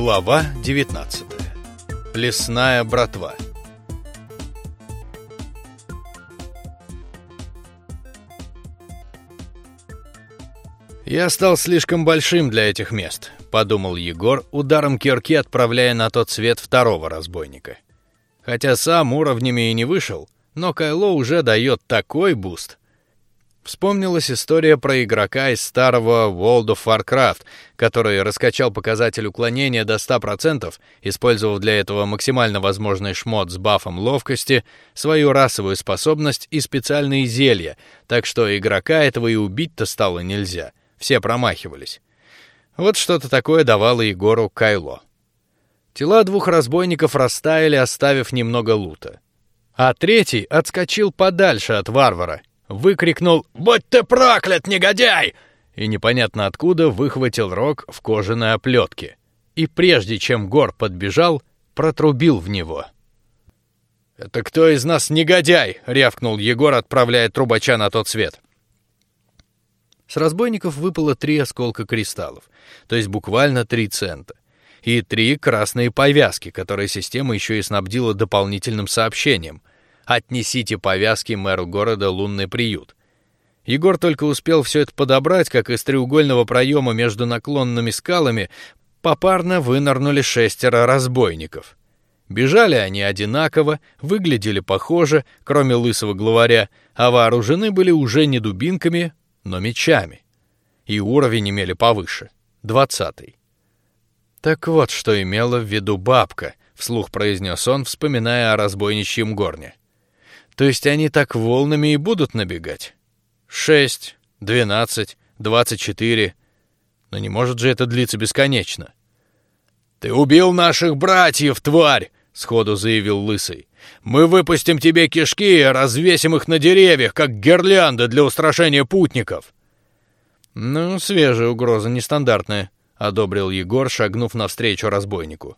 Глава 19. Лесная братва. Я стал слишком большим для этих мест, подумал Егор, ударом кирки отправляя на тот свет второго разбойника. Хотя сам уровнями и не вышел, но Кайло уже дает такой буст, Вспомнилась история про игрока из старого World of Warcraft, который раскачал показатель уклонения до 100%, использовав для этого максимально возможный шмот с бафом ловкости, свою расовую способность и специальные зелья, так что игрока этого и убить-то стало нельзя. Все промахивались. Вот что-то такое давало Егору Кайло. Тела двух разбойников растаяли, оставив немного лута. А третий отскочил подальше от варвара выкрикнул «Будь ты проклят, негодяй!» и непонятно откуда выхватил рог в кожаной оплетке. И прежде чем Гор подбежал, протрубил в него. «Это кто из нас негодяй?» — рявкнул Егор, отправляя трубача на тот свет. С разбойников выпало три осколка кристаллов, то есть буквально три цента, и три красные повязки, которые система еще и снабдила дополнительным сообщением — Отнесите повязки мэру города Лунный приют. Егор только успел все это подобрать, как из треугольного проема между наклонными скалами попарно вынырнули шестеро разбойников. Бежали они одинаково, выглядели похоже, кроме лысого главаря, а вооружены были уже не дубинками, но мечами. И уровень имели повыше, двадцатый. Так вот, что имела в виду бабка, вслух произнес он, вспоминая о разбойничьем горне. То есть они так волнами и будут набегать? Шесть, двенадцать, двадцать четыре. Но не может же это длиться бесконечно. Ты убил наших братьев, тварь! сходу заявил лысый. Мы выпустим тебе кишки и развесим их на деревьях, как гирлянды для устрашения путников. Ну, свежая угроза, нестандартная, одобрил Егор, шагнув навстречу разбойнику.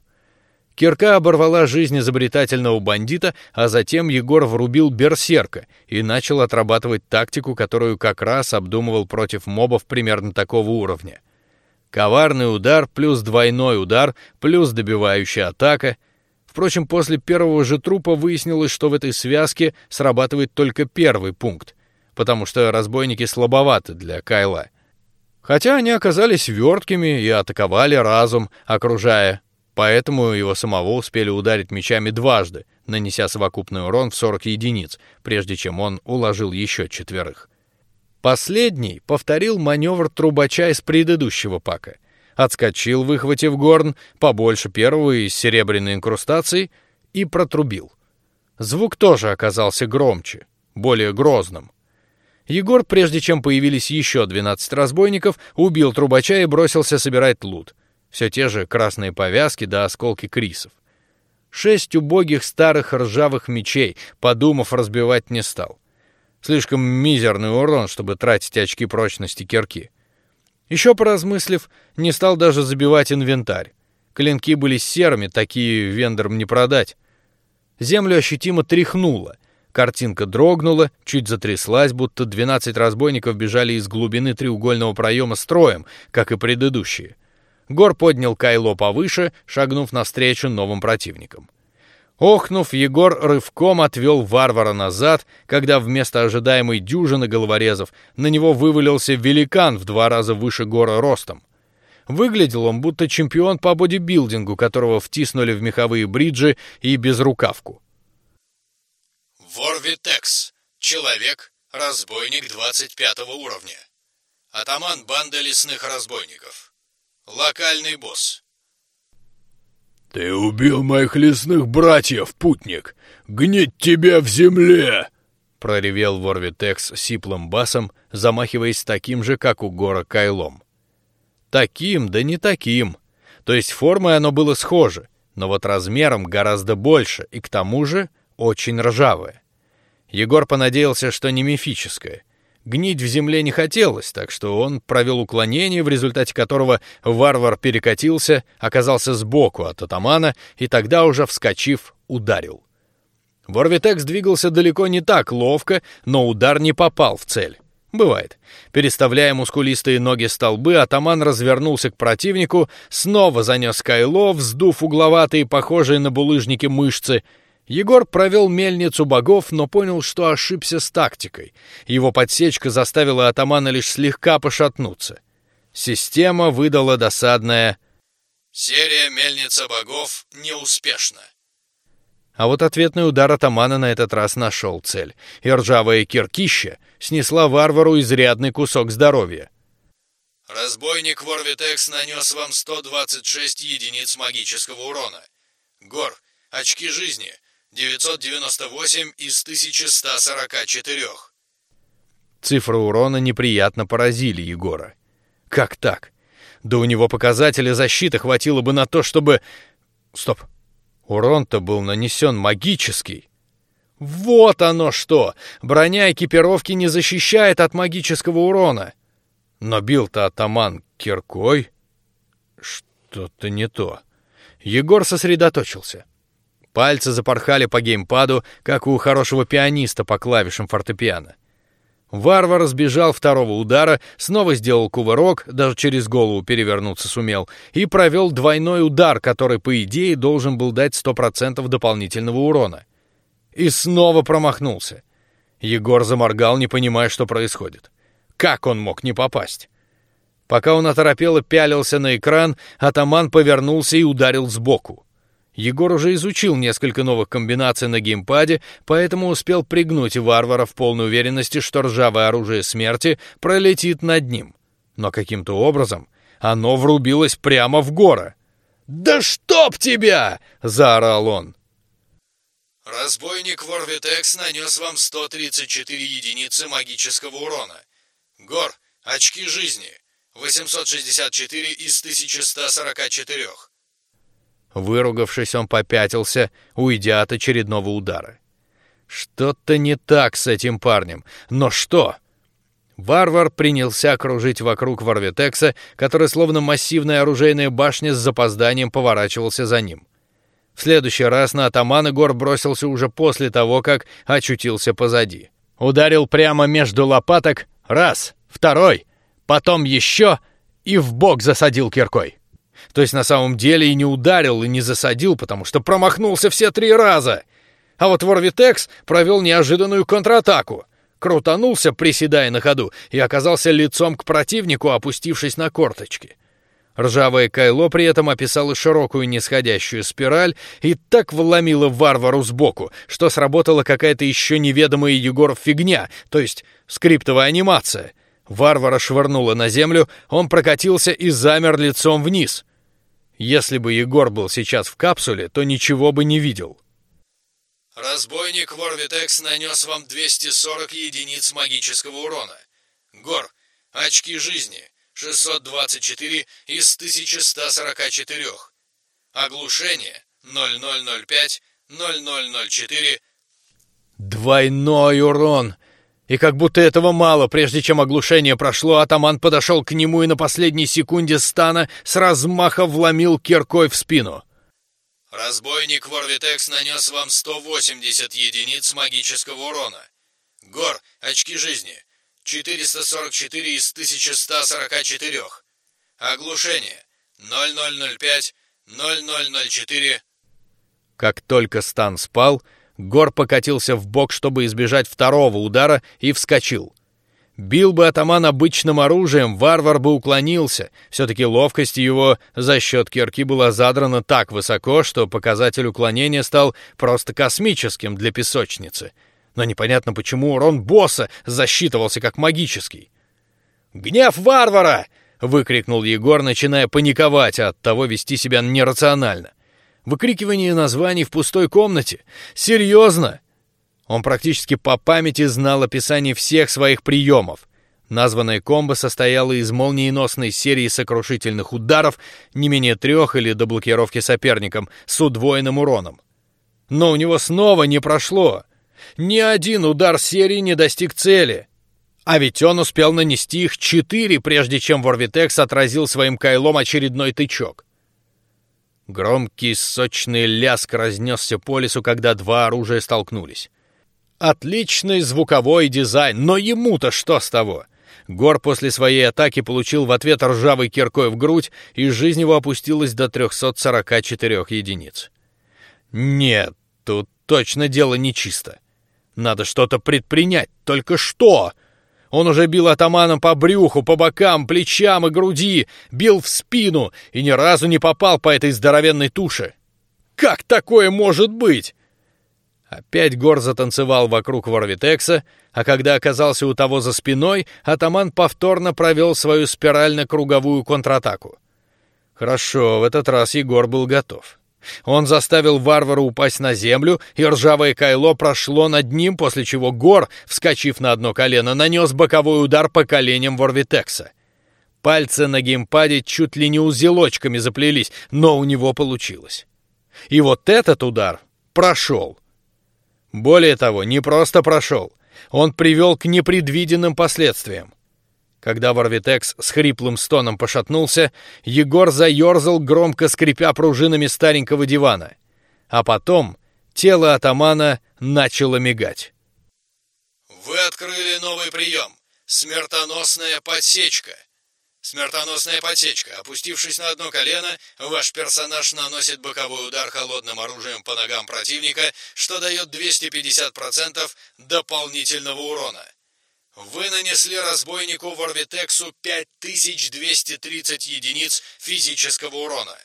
Кирка оборвала жизнь изобретательного бандита, а затем Егор врубил берсерка и начал отрабатывать тактику, которую как раз обдумывал против мобов примерно такого уровня. Коварный удар плюс двойной удар плюс добивающая атака. Впрочем, после первого же трупа выяснилось, что в этой связке срабатывает только первый пункт, потому что разбойники слабоваты для Кайла. Хотя они оказались верткими и атаковали разум, окружая Поэтому его самого успели ударить мечами дважды, нанеся совокупный урон в 40 единиц, прежде чем он уложил еще четверых. Последний повторил маневр трубача из предыдущего пака, отскочил, выхватив горн побольше первого из серебряной инкрустации и протрубил. Звук тоже оказался громче, более грозным. Егор, прежде чем появились еще двенадцать разбойников, убил трубача и бросился собирать лут. Все те же красные повязки да осколки крисов. Шесть убогих старых ржавых мечей, подумав, разбивать не стал. Слишком мизерный урон, чтобы тратить очки прочности кирки. Еще поразмыслив, не стал даже забивать инвентарь. Клинки были серыми, такие вендорам не продать. Землю ощутимо тряхнуло. Картинка дрогнула, чуть затряслась, будто двенадцать разбойников бежали из глубины треугольного проема строем, как и предыдущие. Гор поднял Кайло повыше, шагнув навстречу новым противникам. Охнув, Егор рывком отвел варвара назад, когда вместо ожидаемой дюжины головорезов на него вывалился великан в два раза выше Гора ростом. Выглядел он будто чемпион по бодибилдингу, которого втиснули в меховые бриджи и безрукавку. Ворвитекс. Человек, разбойник 25 уровня. Атаман банды лесных разбойников. Локальный босс. Ты убил моих лесных братьев, путник. Гнить тебя в земле! проревел Ворвитекс сиплым басом, замахиваясь таким же, как у Гора Кайлом. Таким, да не таким. То есть формой оно было схоже, но вот размером гораздо больше и к тому же очень ржавое. Егор понадеялся, что не мифическое, Гнить в земле не хотелось, так что он провел уклонение, в результате которого варвар перекатился, оказался сбоку от атамана и тогда уже вскочив ударил. Ворвитекс двигался далеко не так ловко, но удар не попал в цель. Бывает. Переставляя мускулистые ноги столбы, атаман развернулся к противнику, снова занес кайло, вздув угловатые, похожие на булыжники мышцы. Егор провел мельницу богов, но понял, что ошибся с тактикой. Его подсечка заставила атамана лишь слегка пошатнуться. Система выдала досадное «Серия мельница богов неуспешна». А вот ответный удар атамана на этот раз нашел цель, и ржавая киркища снесла варвару изрядный кусок здоровья. Разбойник Ворвитекс нанес вам 126 единиц магического урона. Гор, очки жизни 998 из 1144. Цифры урона неприятно поразили Егора. Как так? Да у него показателя защиты хватило бы на то, чтобы... Стоп. Урон-то был нанесен магический. Вот оно что! Броня экипировки не защищает от магического урона. Но бил-то атаман киркой. Что-то не то. Егор сосредоточился. Пальцы запорхали по геймпаду, как у хорошего пианиста по клавишам фортепиано. Варвар сбежал второго удара, снова сделал кувырок, даже через голову перевернуться сумел, и провел двойной удар, который, по идее, должен был дать сто процентов дополнительного урона. И снова промахнулся. Егор заморгал, не понимая, что происходит. Как он мог не попасть? Пока он оторопело пялился на экран, атаман повернулся и ударил сбоку. Егор уже изучил несколько новых комбинаций на геймпаде, поэтому успел пригнуть варвара в полной уверенности, что ржавое оружие смерти пролетит над ним. Но каким-то образом оно врубилось прямо в гора. «Да чтоб тебя!» — заорал он. Разбойник Ворвитекс нанес вам 134 единицы магического урона. Гор, очки жизни 864 из 1144. Выругавшись, он попятился, уйдя от очередного удара. Что-то не так с этим парнем. Но что? Варвар принялся кружить вокруг Варвитекса, который словно массивная оружейная башня с запозданием поворачивался за ним. В следующий раз на атамана Гор бросился уже после того, как очутился позади. Ударил прямо между лопаток, раз, второй, потом еще и в бок засадил киркой. То есть на самом деле и не ударил, и не засадил, потому что промахнулся все три раза. А вот Ворвитекс провел неожиданную контратаку. Крутанулся, приседая на ходу, и оказался лицом к противнику, опустившись на корточки. Ржавое кайло при этом описало широкую нисходящую спираль и так вломило варвару сбоку, что сработала какая-то еще неведомая Егоров фигня, то есть скриптовая анимация. Варвара швырнула на землю, он прокатился и замер лицом вниз. Если бы Егор был сейчас в капсуле, то ничего бы не видел. Разбойник Ворвитекс нанес вам 240 единиц магического урона. Гор, очки жизни 624 из 1144. Оглушение 0005 0004. Двойной урон. И как будто этого мало, прежде чем оглушение прошло, атаман подошел к нему и на последней секунде стана с размаха вломил киркой в спину. Разбойник Ворвитекс нанес вам 180 единиц магического урона. Гор, очки жизни. 444 из 1144. Оглушение. 0005 0004. Как только стан спал, Гор покатился в бок, чтобы избежать второго удара, и вскочил. Бил бы атаман обычным оружием, варвар бы уклонился. Все-таки ловкость его за счет кирки была задрана так высоко, что показатель уклонения стал просто космическим для песочницы. Но непонятно, почему урон босса засчитывался как магический. «Гнев варвара!» — выкрикнул Егор, начиная паниковать от того вести себя нерационально. Выкрикивание названий в пустой комнате? Серьезно? Он практически по памяти знал описание всех своих приемов. Названная комбо состояла из молниеносной серии сокрушительных ударов, не менее трех или до блокировки соперником, с удвоенным уроном. Но у него снова не прошло. Ни один удар серии не достиг цели. А ведь он успел нанести их четыре, прежде чем Ворвитекс отразил своим кайлом очередной тычок. Громкий сочный ляск разнесся по лесу, когда два оружия столкнулись. Отличный звуковой дизайн, но ему-то что с того? Гор после своей атаки получил в ответ ржавой киркой в грудь, и жизнь его опустилась до 344 единиц. Нет, тут точно дело нечисто. Надо что-то предпринять, только что? Он уже бил атаманом по брюху, по бокам, плечам и груди, бил в спину и ни разу не попал по этой здоровенной туше. Как такое может быть? Опять Гор затанцевал вокруг Ворвитекса, а когда оказался у того за спиной, атаман повторно провел свою спирально-круговую контратаку. Хорошо, в этот раз Егор был готов. Он заставил варвара упасть на землю, и ржавое кайло прошло над ним, после чего Гор, вскочив на одно колено, нанес боковой удар по коленям Ворвитекса. Пальцы на геймпаде чуть ли не узелочками заплелись, но у него получилось. И вот этот удар прошел. Более того, не просто прошел, он привел к непредвиденным последствиям. Когда Варвитекс с хриплым стоном пошатнулся, Егор заерзал, громко скрипя пружинами старенького дивана, а потом тело атамана начало мигать. Вы открыли новый прием — смертоносная подсечка. Смертоносная подсечка. Опустившись на одно колено, ваш персонаж наносит боковой удар холодным оружием по ногам противника, что дает 250% дополнительного урона. Вы нанесли разбойнику Ворвитексу 5230 единиц физического урона.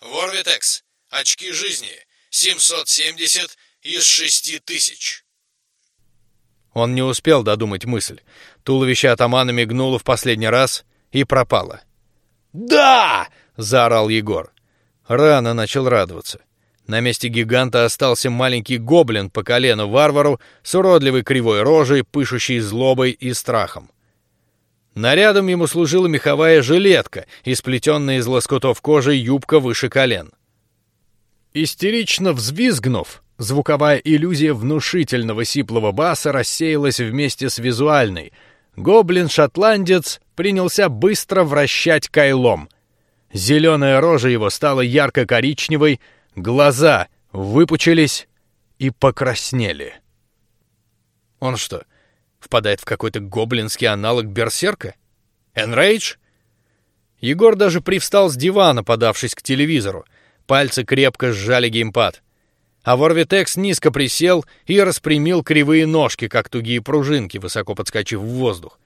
Ворвитекс. Очки жизни. 770 из 6000. Он не успел додумать мысль. Туловище атамана мигнуло в последний раз — и пропала. «Да!» — заорал Егор. Рано начал радоваться. На месте гиганта остался маленький гоблин по колено варвару с уродливой кривой рожей, пышущей злобой и страхом. Нарядом ему служила меховая жилетка, исплетенная из лоскутов кожи юбка выше колен. Истерично взвизгнув, звуковая иллюзия внушительного сиплого баса рассеялась вместе с визуальной. Гоблин-шотландец принялся быстро вращать кайлом. Зеленая рожа его стала ярко-коричневой, глаза выпучились и покраснели. Он что, впадает в какой-то гоблинский аналог берсерка? Энрейдж? Егор даже привстал с дивана, подавшись к телевизору. Пальцы крепко сжали геймпад. А Ворвитекс низко присел и распрямил кривые ножки, как тугие пружинки, высоко подскочив в воздух.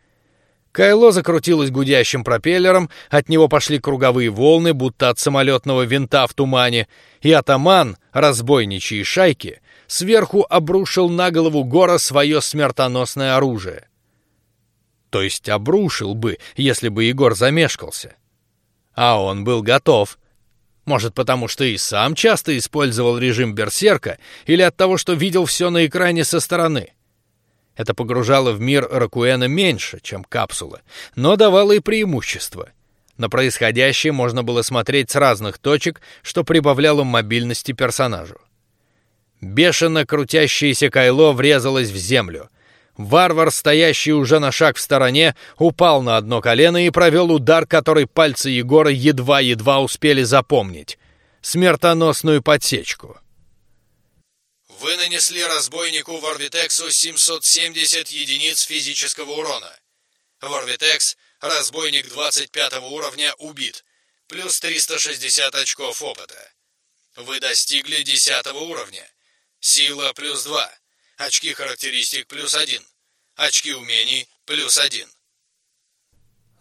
Кайло закрутилось гудящим пропеллером, от него пошли круговые волны, будто от самолетного винта в тумане, и атаман, разбойничьей шайки, сверху обрушил на голову Гора свое смертоносное оружие. То есть обрушил бы, если бы Егор замешкался. А он был готов. Может, потому что и сам часто использовал режим берсерка, или от того, что видел все на экране со стороны. Это погружало в мир Ракуэна меньше, чем капсула, но давало и преимущество. На происходящее можно было смотреть с разных точек, что прибавляло мобильности персонажу. Бешено крутящееся кайло врезалось в землю. Варвар, стоящий уже на шаг в стороне, упал на одно колено и провел удар, который пальцы Егора едва-едва успели запомнить — смертоносную подсечку. Вы нанесли разбойнику Ворвитексу 770 единиц физического урона. Ворвитекс, разбойник 25 уровня, убит. Плюс 360 очков опыта. Вы достигли 10 уровня. Сила плюс 2. Очки характеристик плюс 1. Очки умений плюс 1.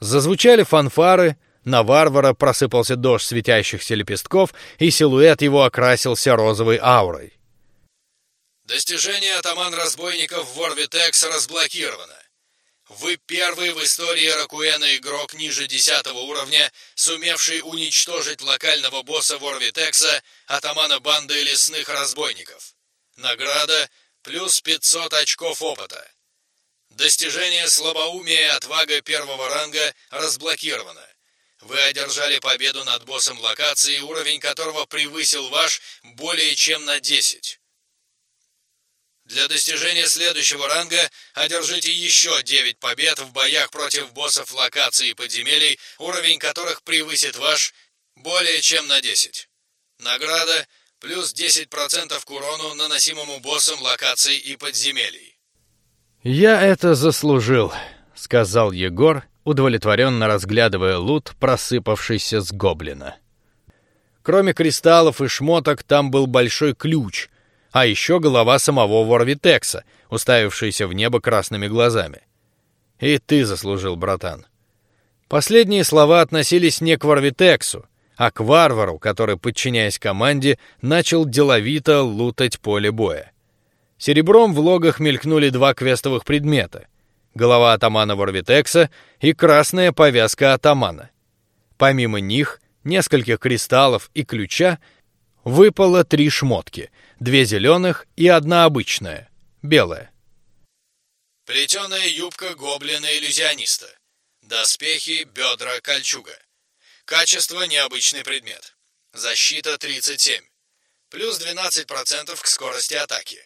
Зазвучали фанфары, на варвара просыпался дождь светящихся лепестков, и силуэт его окрасился розовой аурой. Достижение атаман разбойников Ворвитекс разблокировано. Вы первый в истории Ракуэна игрок ниже 10 уровня, сумевший уничтожить локального босса Ворвитекса, атамана банды лесных разбойников. Награда плюс 500 очков опыта. Достижение слабоумия и отвага первого ранга разблокировано. Вы одержали победу над боссом локации, уровень которого превысил ваш более чем на 10. Для достижения следующего ранга одержите еще 9 побед в боях против боссов локаций и подземелий, уровень которых превысит ваш более чем на 10. Награда плюс 10% к урону, наносимому боссам локаций и подземелий. «Я это заслужил», — сказал Егор, удовлетворенно разглядывая лут, просыпавшийся с гоблина. Кроме кристаллов и шмоток, там был большой ключ, а еще голова самого Ворвитекса, уставившаяся в небо красными глазами. И ты заслужил, братан. Последние слова относились не к Ворвитексу, а к варвару, который, подчиняясь команде, начал деловито лутать поле боя. Серебром в логах мелькнули два квестовых предмета: голова атамана Ворвитекса и красная повязка атамана. Помимо них, нескольких кристаллов и ключа выпало три шмотки: две зеленых и одна обычная, белая. Плетеная юбка гоблина-иллюзиониста. Доспехи, бедра, кольчуга. Качество необычный предмет. Защита 37. Плюс 12% к скорости атаки.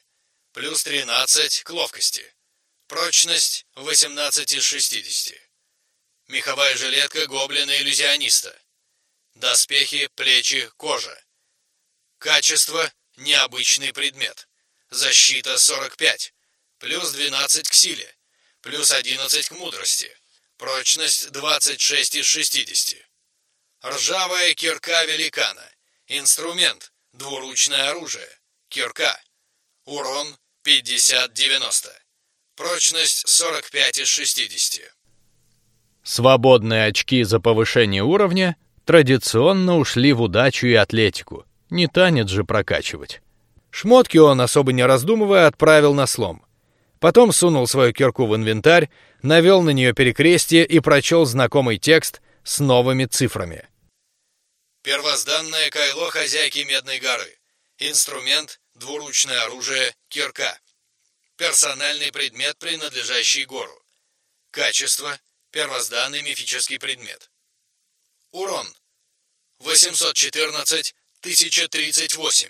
Плюс 13 к ловкости. Прочность 18 из 60. Меховая жилетка гоблина-иллюзиониста. Доспехи, плечи, кожа. Качество необычный предмет. Защита 45. Плюс 12 к силе. Плюс 11 к мудрости. Прочность 26 из 60. Ржавая кирка великана. Инструмент. Двуручное оружие. Кирка. Урон 50-90. Прочность 45 из 60. Свободные очки за повышение уровня традиционно ушли в удачу и атлетику. Не танец же прокачивать. Шмотки он, особо не раздумывая, отправил на слом. Потом сунул свою кирку в инвентарь, навел на нее перекрестие и прочел знакомый текст с новыми цифрами. Первозданное кайло хозяйки Медной горы. Инструмент, двуручное оружие, кирка. Персональный предмет, принадлежащий гору. Качество, первозданный мифический предмет. Урон. 814 1038.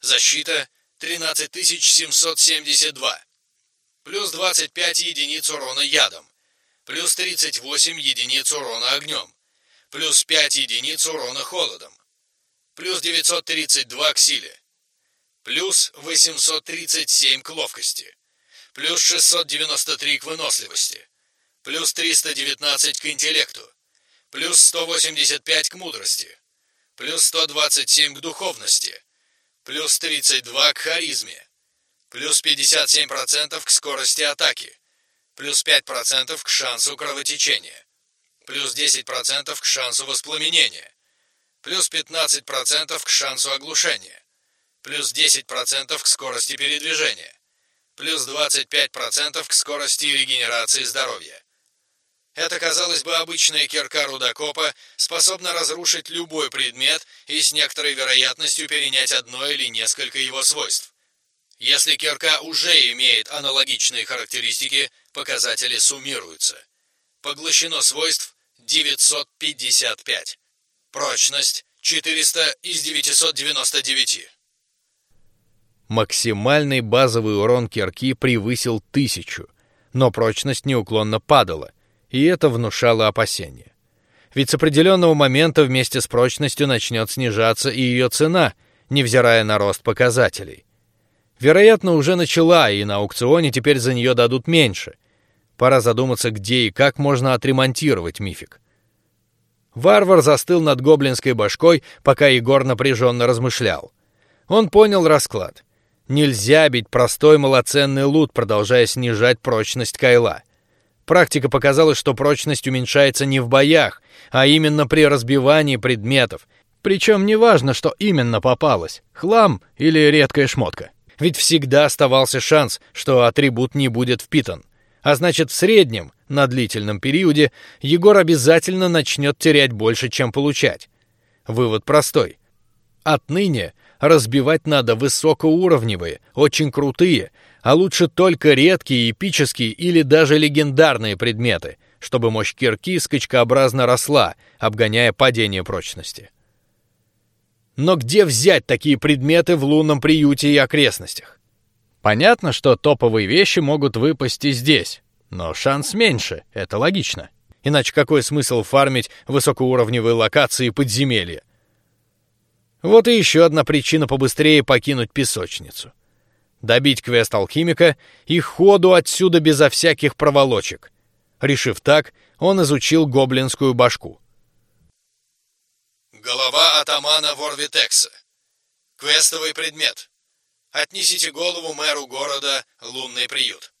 Защита 13772. Плюс 25 единиц урона ядом. Плюс 38 единиц урона огнем. Плюс 5 единиц урона холодом, плюс 932 к силе, плюс 837 к ловкости, плюс 693 к выносливости, плюс 319 к интеллекту, плюс 185 к мудрости, плюс 127 к духовности, плюс 32 к харизме, плюс 57% к скорости атаки, плюс 5% к шансу кровотечения, плюс 10% к шансу воспламенения, плюс 15% к шансу оглушения, плюс 10% к скорости передвижения, плюс 25% к скорости регенерации здоровья. Это, казалось бы, обычная кирка рудокопа способна разрушить любой предмет и с некоторой вероятностью перенять одно или несколько его свойств. Если кирка уже имеет аналогичные характеристики, показатели суммируются. Поглощено свойств 955. Прочность 400 из 999. Максимальный базовый урон кирки превысил тысячу, но прочность неуклонно падала, и это внушало опасения. Ведь с определенного момента вместе с прочностью начнет снижаться и ее цена, невзирая на рост показателей. Вероятно, уже начала, и на аукционе теперь за нее дадут меньше. Пора задуматься, где и как можно отремонтировать мифик. Варвар застыл над гоблинской башкой, пока Егор напряженно размышлял. Он понял расклад. Нельзя бить простой малоценный лут, продолжая снижать прочность кайла. Практика показала, что прочность уменьшается не в боях, а именно при разбивании предметов. Причем неважно, что именно попалось — хлам или редкая шмотка. Ведь всегда оставался шанс, что атрибут не будет впитан. А значит, в среднем, на длительном периоде, Егор обязательно начнет терять больше, чем получать. Вывод простой. Отныне разбивать надо высокоуровневые, очень крутые, а лучше только редкие, эпические или даже легендарные предметы, чтобы мощь кирки скачкообразно росла, обгоняя падение прочности. Но где взять такие предметы в лунном приюте и окрестностях? Понятно, что топовые вещи могут выпасть и здесь, но шанс меньше, это логично. Иначе какой смысл фармить высокоуровневые локации и подземелья? Вот и еще одна причина побыстрее покинуть песочницу. Добить квест алхимика и ходу отсюда безо всяких проволочек. Решив так, он изучил гоблинскую башку. Голова атамана Ворвитекса. Квестовый предмет. Отнесите голову мэру города Лунный приют.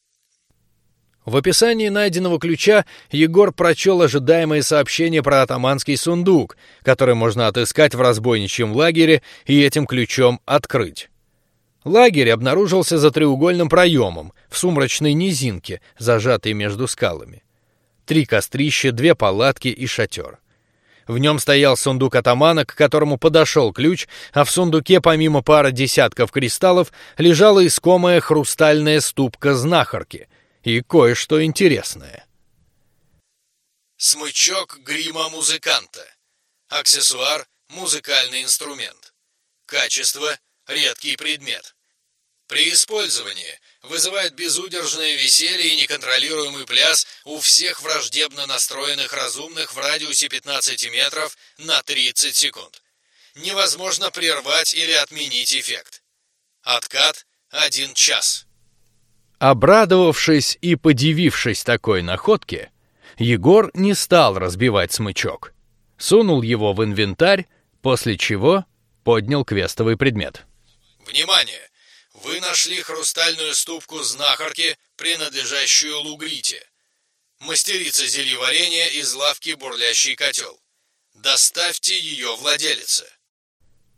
В описании найденного ключа Егор прочел ожидаемое сообщение про атаманский сундук, который можно отыскать в разбойничьем лагере и этим ключом открыть. Лагерь обнаружился за треугольным проемом в сумрачной низинке, зажатой между скалами. Три кострища, две палатки и шатер. В нем стоял сундук атамана, к которому подошел ключ, а в сундуке помимо пары десятков кристаллов лежала искомая хрустальная ступка знахарки и кое-что интересное. Смычок грима музыканта. Аксессуар – музыкальный инструмент. Качество – редкий предмет. При использовании вызывает безудержное веселье и неконтролируемый пляс у всех враждебно настроенных разумных в радиусе 15 метров на 30 секунд. Невозможно прервать или отменить эффект. Откат – один час. Обрадовавшись и подивившись такой находке, Егор не стал разбивать смычок. Сунул его в инвентарь, после чего поднял квестовый предмет. Внимание! Вы нашли хрустальную ступку знахарки, принадлежащую Лугрите. Мастерица зельеварения из лавки «Бурлящий котел». Доставьте ее владелице.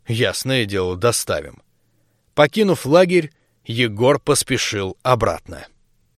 Ясное дело, доставим. Покинув лагерь, Егор поспешил обратно.